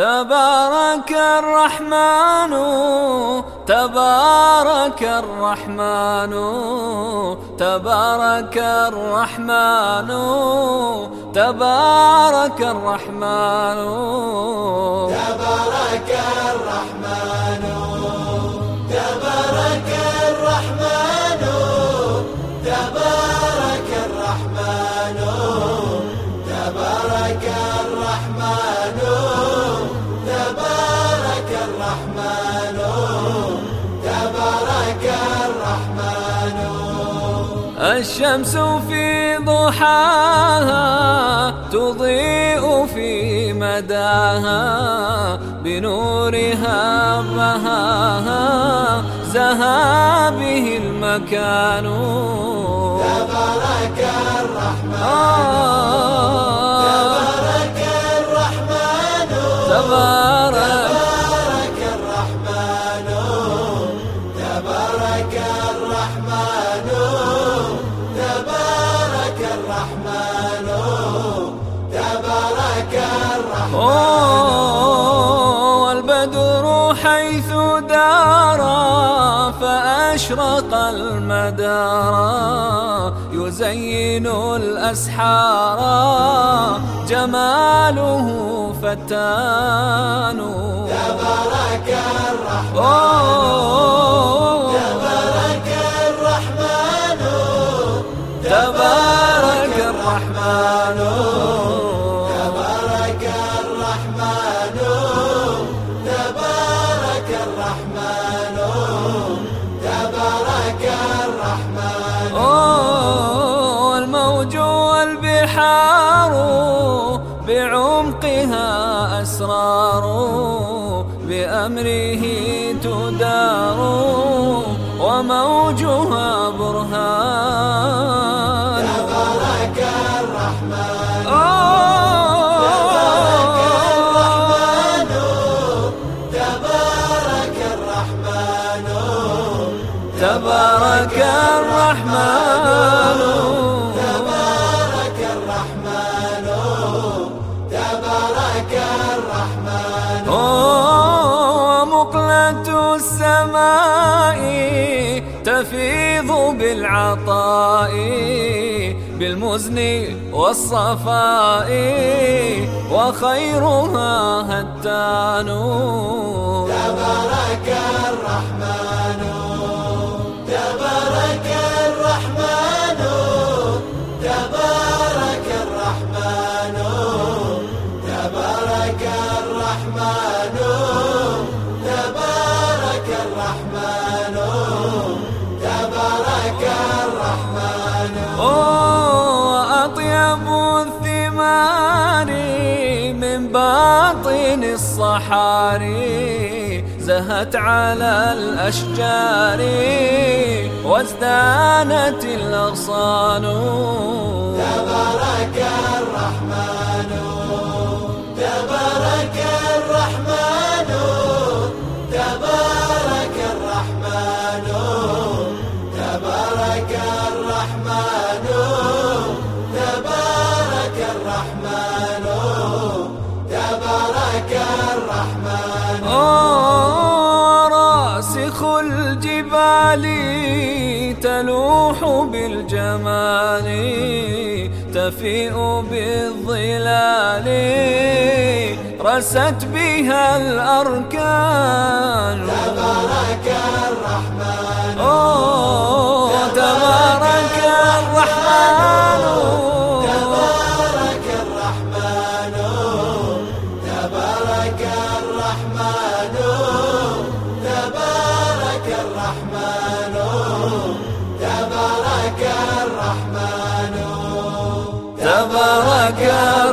تبارك الرحمن تبارك الرحمن تبارك الرحمن تبارك الرحمن. تبارك الرحمن. الشمس في ضحاها تضيء في مداها بنورها بهاها زها به المكان. تبارك الرحمن آه. تبارك الرحمن. تبارك الرحمن تبارك الرحمن أوه البدر حيث دار فأشرق المدار يزين الأسحار جماله فتان. تبارك الرحمن الرحمن تبارك الرحمن تبارك الرحمن الموج بعمقها أسرار بأمره تدار وموجها برهان. تبارك الرحمن. مقلة السماء تفيض بالعطاء بالمزن والصفاء وخيرها هتان. تبارك الرحمن. من باطن الصحاري زهت على الأشجار وازدانت الأغصان. تبارك الرحمن. الجبال تلوح بالجمال تفيء بالظلال. رست بها الأركان. تبارك الرحمن. Aga.